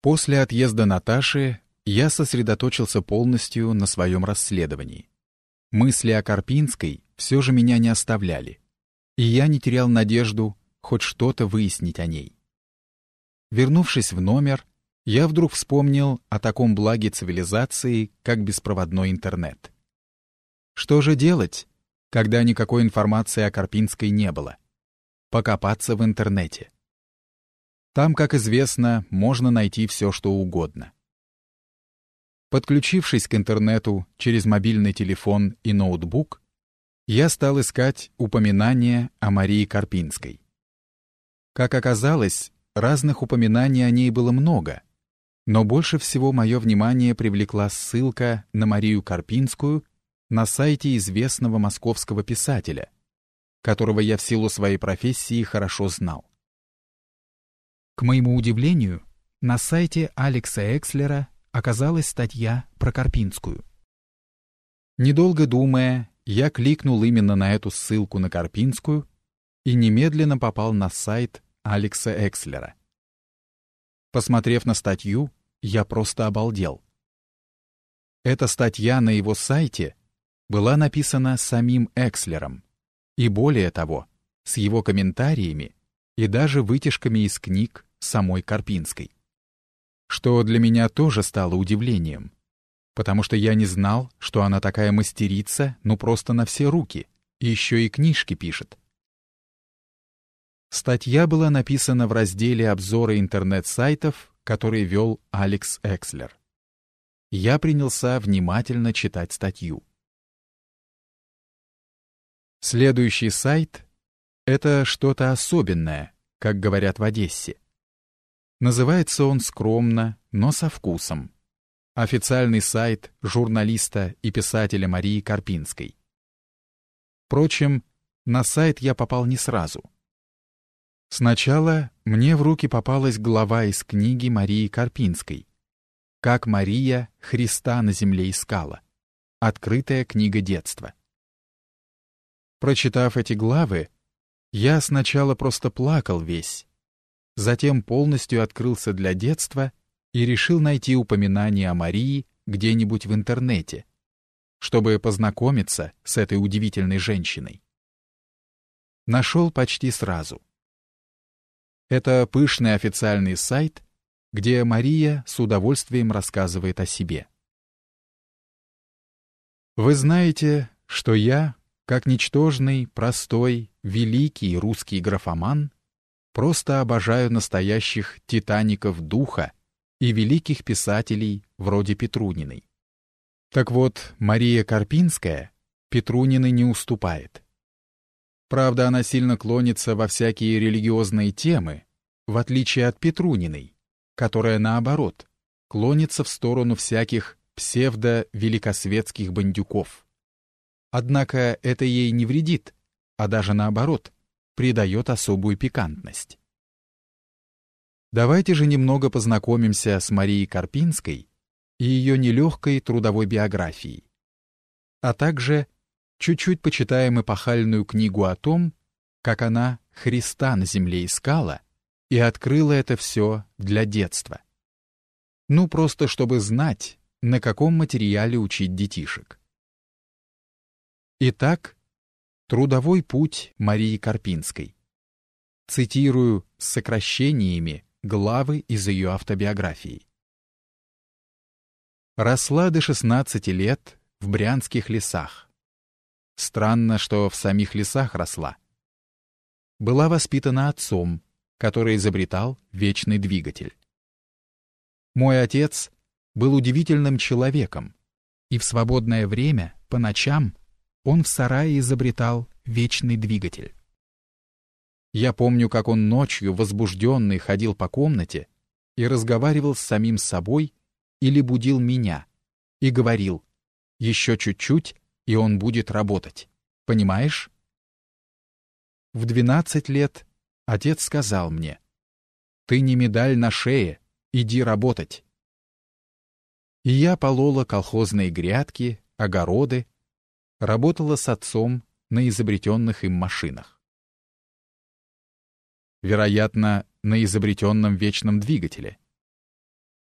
После отъезда Наташи я сосредоточился полностью на своем расследовании. Мысли о Карпинской все же меня не оставляли, и я не терял надежду хоть что-то выяснить о ней. Вернувшись в номер, я вдруг вспомнил о таком благе цивилизации, как беспроводной интернет. Что же делать, когда никакой информации о Карпинской не было? Покопаться в интернете. Там, как известно, можно найти все, что угодно. Подключившись к интернету через мобильный телефон и ноутбук, я стал искать упоминания о Марии Карпинской. Как оказалось, разных упоминаний о ней было много, но больше всего мое внимание привлекла ссылка на Марию Карпинскую на сайте известного московского писателя, которого я в силу своей профессии хорошо знал. К моему удивлению, на сайте Алекса Экслера оказалась статья про Карпинскую. Недолго думая, я кликнул именно на эту ссылку на Карпинскую и немедленно попал на сайт Алекса Экслера. Посмотрев на статью, я просто обалдел. Эта статья на его сайте была написана самим Экслером, и более того, с его комментариями и даже вытяжками из книг, самой Карпинской. Что для меня тоже стало удивлением, потому что я не знал, что она такая мастерица, ну просто на все руки, и еще и книжки пишет. Статья была написана в разделе обзора интернет-сайтов, который вел Алекс Экслер. Я принялся внимательно читать статью. Следующий сайт — это что-то особенное, как говорят в Одессе. Называется он скромно, но со вкусом. Официальный сайт журналиста и писателя Марии Карпинской. Впрочем, на сайт я попал не сразу. Сначала мне в руки попалась глава из книги Марии Карпинской «Как Мария Христа на земле искала». Открытая книга детства. Прочитав эти главы, я сначала просто плакал весь, затем полностью открылся для детства и решил найти упоминание о Марии где-нибудь в интернете, чтобы познакомиться с этой удивительной женщиной. Нашел почти сразу. Это пышный официальный сайт, где Мария с удовольствием рассказывает о себе. Вы знаете, что я, как ничтожный, простой, великий русский графоман, Просто обожаю настоящих титаников духа и великих писателей вроде Петруниной. Так вот, Мария Карпинская Петруниной не уступает. Правда, она сильно клонится во всякие религиозные темы, в отличие от Петруниной, которая, наоборот, клонится в сторону всяких псевдо-великосветских бандюков. Однако это ей не вредит, а даже наоборот, придает особую пикантность. Давайте же немного познакомимся с Марией Карпинской и ее нелегкой трудовой биографией, а также чуть-чуть почитаем эпохальную книгу о том, как она Христа на земле искала и открыла это все для детства. Ну, просто чтобы знать, на каком материале учить детишек. Итак, Трудовой путь Марии Карпинской. Цитирую с сокращениями главы из ее автобиографии. Росла до 16 лет в брянских лесах. Странно, что в самих лесах росла. Была воспитана отцом, который изобретал вечный двигатель. Мой отец был удивительным человеком, и в свободное время, по ночам, он в сарае изобретал вечный двигатель. Я помню, как он ночью, возбужденный, ходил по комнате и разговаривал с самим собой или будил меня и говорил «Еще чуть-чуть, и он будет работать. Понимаешь?» В двенадцать лет отец сказал мне «Ты не медаль на шее, иди работать». И я полола колхозные грядки, огороды, работала с отцом на изобретенных им машинах. Вероятно, на изобретенном вечном двигателе.